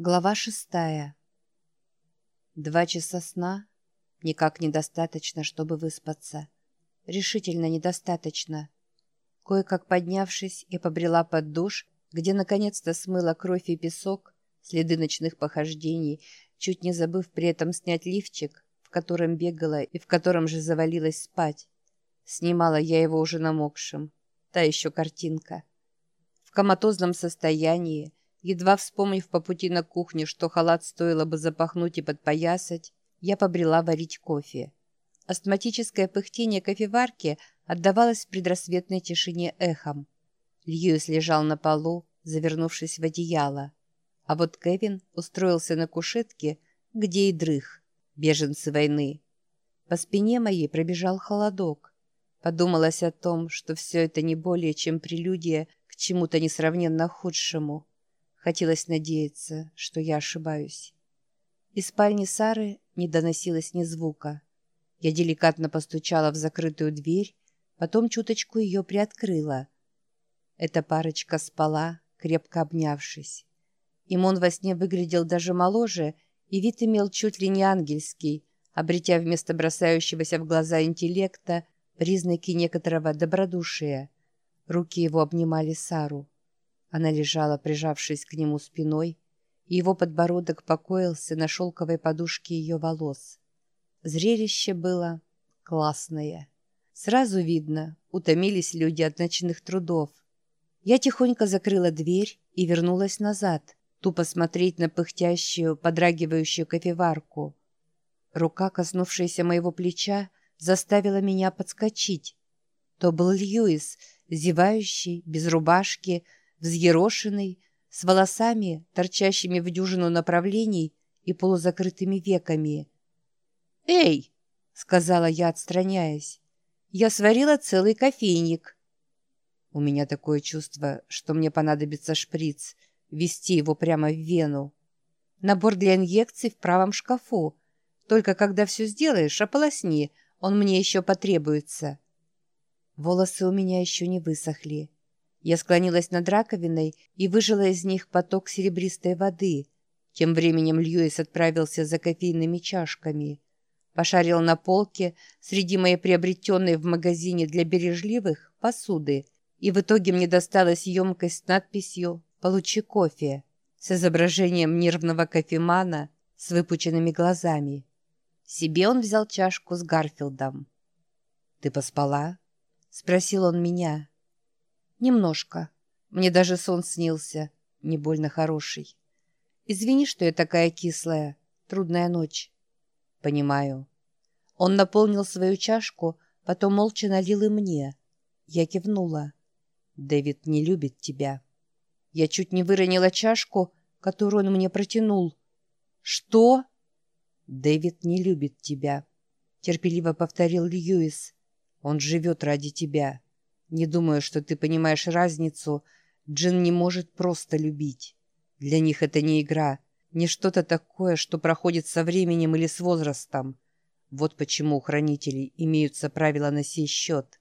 Глава шестая. Два часа сна никак недостаточно, чтобы выспаться. Решительно недостаточно. Кое-как поднявшись, я побрела под душ, где наконец-то смыла кровь и песок, следы ночных похождений, чуть не забыв при этом снять лифчик, в котором бегала и в котором же завалилась спать. Снимала я его уже намокшим. Та еще картинка. В коматозном состоянии, Едва вспомнив по пути на кухню, что халат стоило бы запахнуть и подпоясать, я побрела варить кофе. Астматическое пыхтение кофеварки отдавалось в предрассветной тишине эхом. Льюис лежал на полу, завернувшись в одеяло. А вот Кевин устроился на кушетке, где и дрых, беженцы войны. По спине моей пробежал холодок. Подумалось о том, что все это не более чем прелюдия к чему-то несравненно худшему. Хотелось надеяться, что я ошибаюсь. Из спальни Сары не доносилось ни звука. Я деликатно постучала в закрытую дверь, потом чуточку ее приоткрыла. Эта парочка спала, крепко обнявшись. Им он во сне выглядел даже моложе, и вид имел чуть ли не ангельский, обретя вместо бросающегося в глаза интеллекта признаки некоторого добродушия. Руки его обнимали Сару. Она лежала, прижавшись к нему спиной, и его подбородок покоился на шелковой подушке ее волос. Зрелище было классное. Сразу видно, утомились люди от ночных трудов. Я тихонько закрыла дверь и вернулась назад, тупо смотреть на пыхтящую, подрагивающую кофеварку. Рука, коснувшаяся моего плеча, заставила меня подскочить. То был Льюис, зевающий, без рубашки, взъерошенный, с волосами, торчащими в дюжину направлений и полузакрытыми веками. «Эй!» — сказала я, отстраняясь. «Я сварила целый кофейник». У меня такое чувство, что мне понадобится шприц, ввести его прямо в вену. Набор для инъекций в правом шкафу. Только когда все сделаешь, ополосни, он мне еще потребуется. Волосы у меня еще не высохли. Я склонилась над раковиной и выжила из них поток серебристой воды. Тем временем Льюис отправился за кофейными чашками. Пошарил на полке среди моей приобретенной в магазине для бережливых посуды, и в итоге мне досталась емкость с надписью «Получи кофе» с изображением нервного кофемана с выпученными глазами. Себе он взял чашку с Гарфилдом. «Ты поспала?» — спросил он меня. «Немножко. Мне даже сон снился. Не больно хороший. Извини, что я такая кислая. Трудная ночь». «Понимаю». Он наполнил свою чашку, потом молча налил и мне. Я кивнула. «Дэвид не любит тебя». Я чуть не выронила чашку, которую он мне протянул. «Что?» «Дэвид не любит тебя», — терпеливо повторил Льюис. «Он живет ради тебя». Не думаю, что ты понимаешь разницу. Джин не может просто любить. Для них это не игра, не что-то такое, что проходит со временем или с возрастом. Вот почему у хранителей имеются правила на сей счет.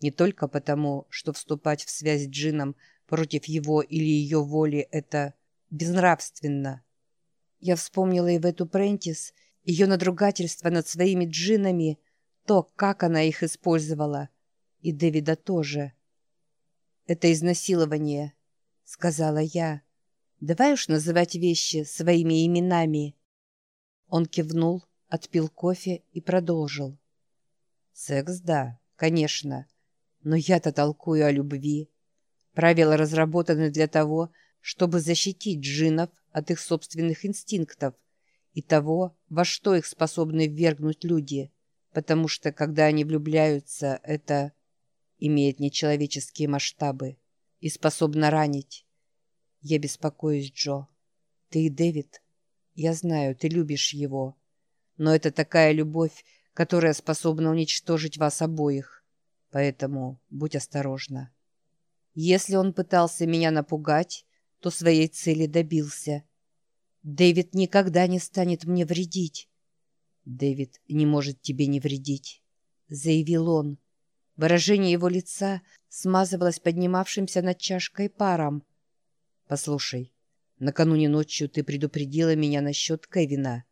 Не только потому, что вступать в связь с Джином против его или ее воли – это безнравственно. Я вспомнила и в эту Прентис, ее надругательство над своими джинами, то, как она их использовала – и Дэвида тоже. «Это изнасилование», — сказала я. «Давай уж называть вещи своими именами». Он кивнул, отпил кофе и продолжил. «Секс, да, конечно. Но я-то толкую о любви. Правила разработаны для того, чтобы защитить джинов от их собственных инстинктов и того, во что их способны ввергнуть люди, потому что, когда они влюбляются, это имеет нечеловеческие масштабы и способна ранить. Я беспокоюсь, Джо. Ты и Дэвид. Я знаю, ты любишь его. Но это такая любовь, которая способна уничтожить вас обоих. Поэтому будь осторожна. Если он пытался меня напугать, то своей цели добился. Дэвид никогда не станет мне вредить. Дэвид не может тебе не вредить, заявил он. Выражение его лица смазывалось поднимавшимся над чашкой паром. «Послушай, Накануне ночью ты предупредила меня насчет Кевина.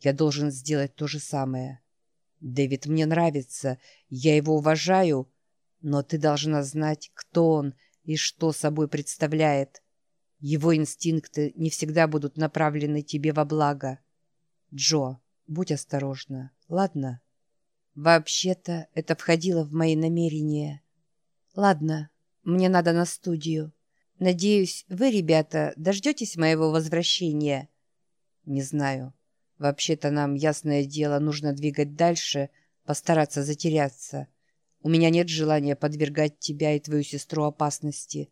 Я должен сделать то же самое. Дэвид мне нравится, я его уважаю, но ты должна знать, кто он и что собой представляет. Его инстинкты не всегда будут направлены тебе во благо. Джо, будь осторожна, ладно? Вообще-то это входило в мои намерения. Ладно, мне надо на студию. Надеюсь, вы, ребята, дождетесь моего возвращения? Не знаю. Вообще-то нам, ясное дело, нужно двигать дальше, постараться затеряться. У меня нет желания подвергать тебя и твою сестру опасности.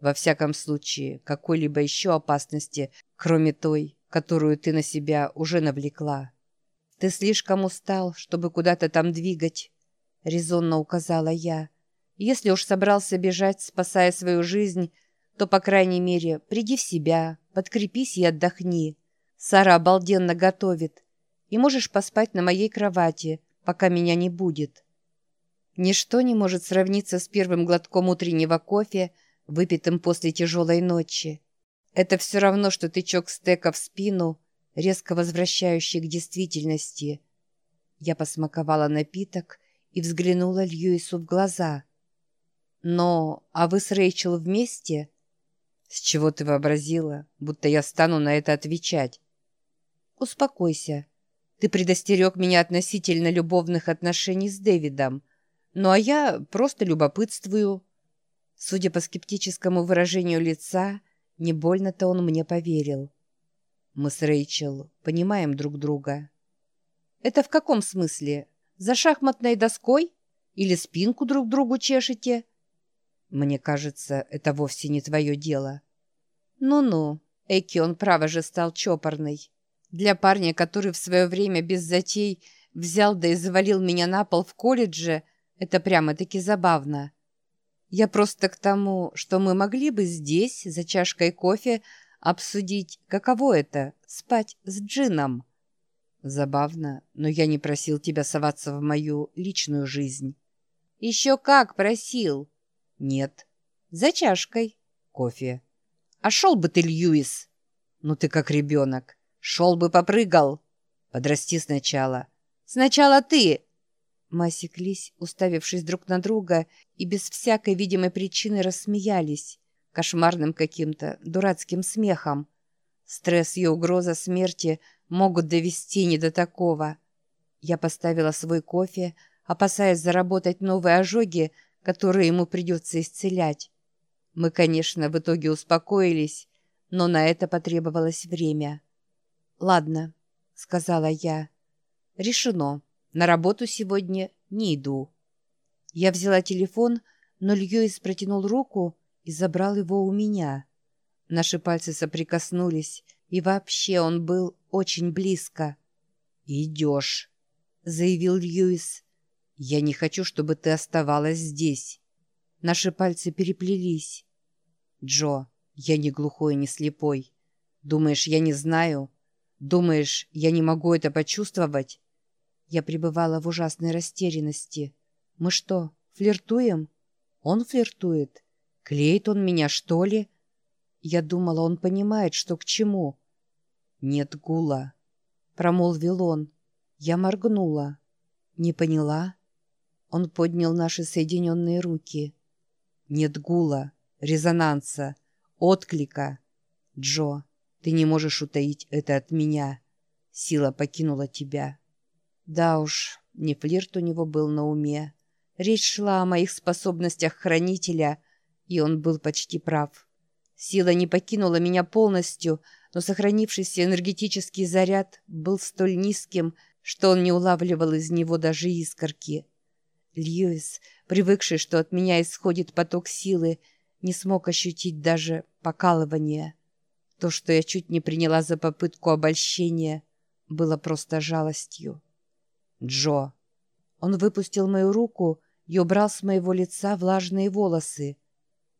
Во всяком случае, какой-либо еще опасности, кроме той, которую ты на себя уже навлекла. Ты слишком устал, чтобы куда-то там двигать, — резонно указала я. Если уж собрался бежать, спасая свою жизнь, то, по крайней мере, приди в себя, подкрепись и отдохни. Сара обалденно готовит, и можешь поспать на моей кровати, пока меня не будет. Ничто не может сравниться с первым глотком утреннего кофе, выпитым после тяжелой ночи. Это все равно, что тычок стека в спину, резко возвращающий к действительности. Я посмаковала напиток и взглянула Льюису в глаза. «Но, а вы с Рэйчел вместе?» «С чего ты вообразила, будто я стану на это отвечать?» «Успокойся. Ты предостерег меня относительно любовных отношений с Дэвидом. Ну а я просто любопытствую». Судя по скептическому выражению лица, не больно-то он мне поверил. Мы с Рэйчел понимаем друг друга. «Это в каком смысле? За шахматной доской? Или спинку друг другу чешете?» «Мне кажется, это вовсе не твое дело». «Ну-ну, Эки он, право же, стал чопорный. Для парня, который в свое время без затей взял да и завалил меня на пол в колледже, это прямо-таки забавно». Я просто к тому, что мы могли бы здесь, за чашкой кофе, обсудить, каково это — спать с Джином. Забавно, но я не просил тебя соваться в мою личную жизнь. Еще как просил. Нет. За чашкой. Кофе. А шел бы ты, Льюис. Ну ты как ребенок. Шел бы попрыгал. Подрасти сначала. Сначала ты. Мы осеклись, уставившись друг на друга, и без всякой видимой причины рассмеялись, кошмарным каким-то дурацким смехом. Стресс и угроза смерти могут довести не до такого. Я поставила свой кофе, опасаясь заработать новые ожоги, которые ему придется исцелять. Мы, конечно, в итоге успокоились, но на это потребовалось время. «Ладно», — сказала я, — «решено». На работу сегодня не иду. Я взяла телефон, но Льюис протянул руку и забрал его у меня. Наши пальцы соприкоснулись, и вообще он был очень близко. «Идешь», — заявил Льюис. «Я не хочу, чтобы ты оставалась здесь». Наши пальцы переплелись. «Джо, я не глухой и не слепой. Думаешь, я не знаю? Думаешь, я не могу это почувствовать?» Я пребывала в ужасной растерянности. Мы что, флиртуем? Он флиртует. Клеит он меня, что ли? Я думала, он понимает, что к чему. Нет гула, промолвил он. Я моргнула. Не поняла? Он поднял наши соединенные руки. Нет гула, резонанса, отклика. Джо, ты не можешь утаить это от меня. Сила покинула тебя. Да уж, не флирт у него был на уме. Речь шла о моих способностях хранителя, и он был почти прав. Сила не покинула меня полностью, но сохранившийся энергетический заряд был столь низким, что он не улавливал из него даже искорки. Льюис, привыкший, что от меня исходит поток силы, не смог ощутить даже покалывание. То, что я чуть не приняла за попытку обольщения, было просто жалостью. Джо. Он выпустил мою руку и убрал с моего лица влажные волосы.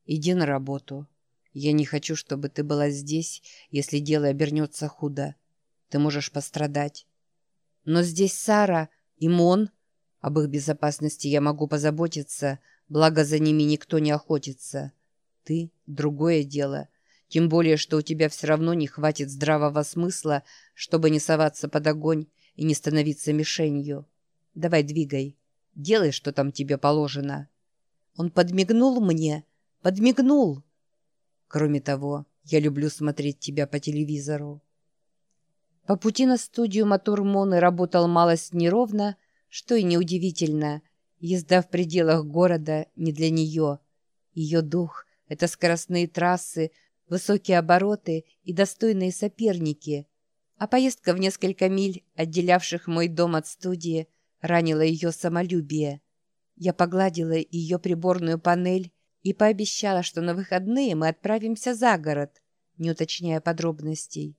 «Иди на работу. Я не хочу, чтобы ты была здесь, если дело обернется худо. Ты можешь пострадать. Но здесь Сара и Мон. Об их безопасности я могу позаботиться, благо за ними никто не охотится. Ты — другое дело. Тем более, что у тебя все равно не хватит здравого смысла, чтобы не соваться под огонь и не становиться мишенью. Давай двигай. Делай, что там тебе положено». Он подмигнул мне. Подмигнул. Кроме того, я люблю смотреть тебя по телевизору. По пути на студию мотор Моны работал малость неровно, что и неудивительно. Езда в пределах города не для нее. Ее дух — это скоростные трассы, высокие обороты и достойные соперники. А поездка в несколько миль, отделявших мой дом от студии, ранила ее самолюбие. Я погладила ее приборную панель и пообещала, что на выходные мы отправимся за город, не уточняя подробностей.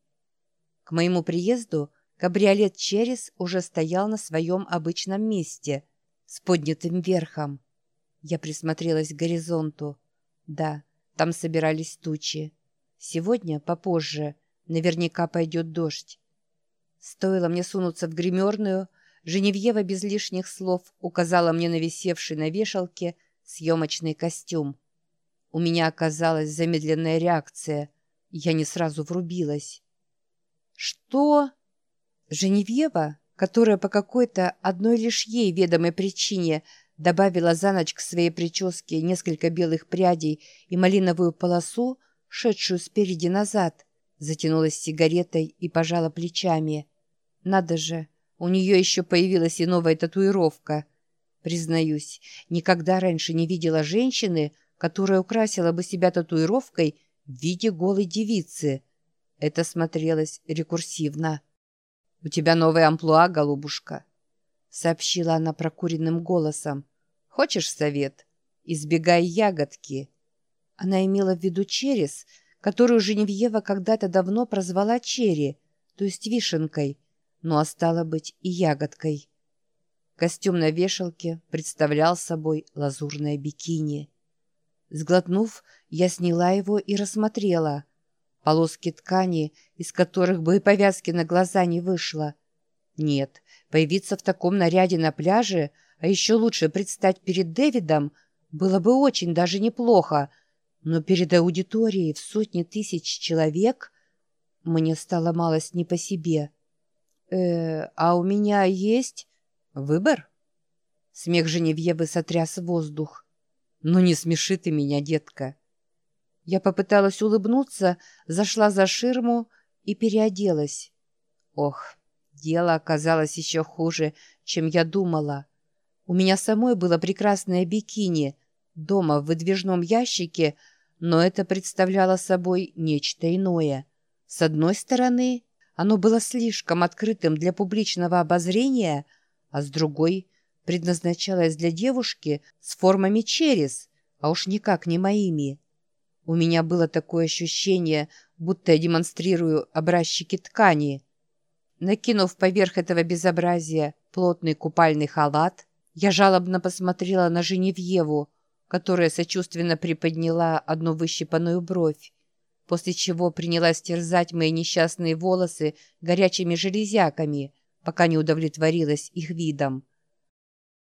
К моему приезду кабриолет «Черес» уже стоял на своем обычном месте, с поднятым верхом. Я присмотрелась к горизонту. Да, там собирались тучи. Сегодня, попозже, наверняка пойдет дождь. Стоило мне сунуться в гримерную, Женевьева без лишних слов указала мне на висевший на вешалке съемочный костюм. У меня оказалась замедленная реакция. Я не сразу врубилась. «Что?» Женевьева, которая по какой-то одной лишь ей ведомой причине добавила за ночь к своей прическе несколько белых прядей и малиновую полосу, шедшую спереди назад, затянулась сигаретой и пожала плечами. «Надо же!» У нее еще появилась и новая татуировка. Признаюсь, никогда раньше не видела женщины, которая украсила бы себя татуировкой в виде голой девицы. Это смотрелось рекурсивно. «У тебя новая амплуа, голубушка», — сообщила она прокуренным голосом. «Хочешь совет? Избегай ягодки». Она имела в виду черес, которую Женевьева когда-то давно прозвала черри, то есть вишенкой — ну а стало быть и ягодкой. Костюм на вешалке представлял собой лазурное бикини. Сглотнув, я сняла его и рассмотрела. Полоски ткани, из которых бы и повязки на глаза не вышло. Нет, появиться в таком наряде на пляже, а еще лучше предстать перед Дэвидом, было бы очень даже неплохо, но перед аудиторией в сотни тысяч человек мне стало малость не по себе э а у меня есть выбор?» Смех Женевьевы сотряс воздух. «Ну не смеши ты меня, детка!» Я попыталась улыбнуться, зашла за ширму и переоделась. Ох, дело оказалось еще хуже, чем я думала. У меня самой было прекрасное бикини, дома в выдвижном ящике, но это представляло собой нечто иное. С одной стороны, оно было слишком открытым для публичного обозрения, а с другой предназначалось для девушки с формами черес, а уж никак не моими. У меня было такое ощущение, будто я демонстрирую образчики ткани. Накинув поверх этого безобразия плотный купальный халат, я жалобно посмотрела на Женевьеву, которая сочувственно приподняла одну выщипанную бровь после чего принялась терзать мои несчастные волосы горячими железяками, пока не удовлетворилась их видом.